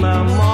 namoro.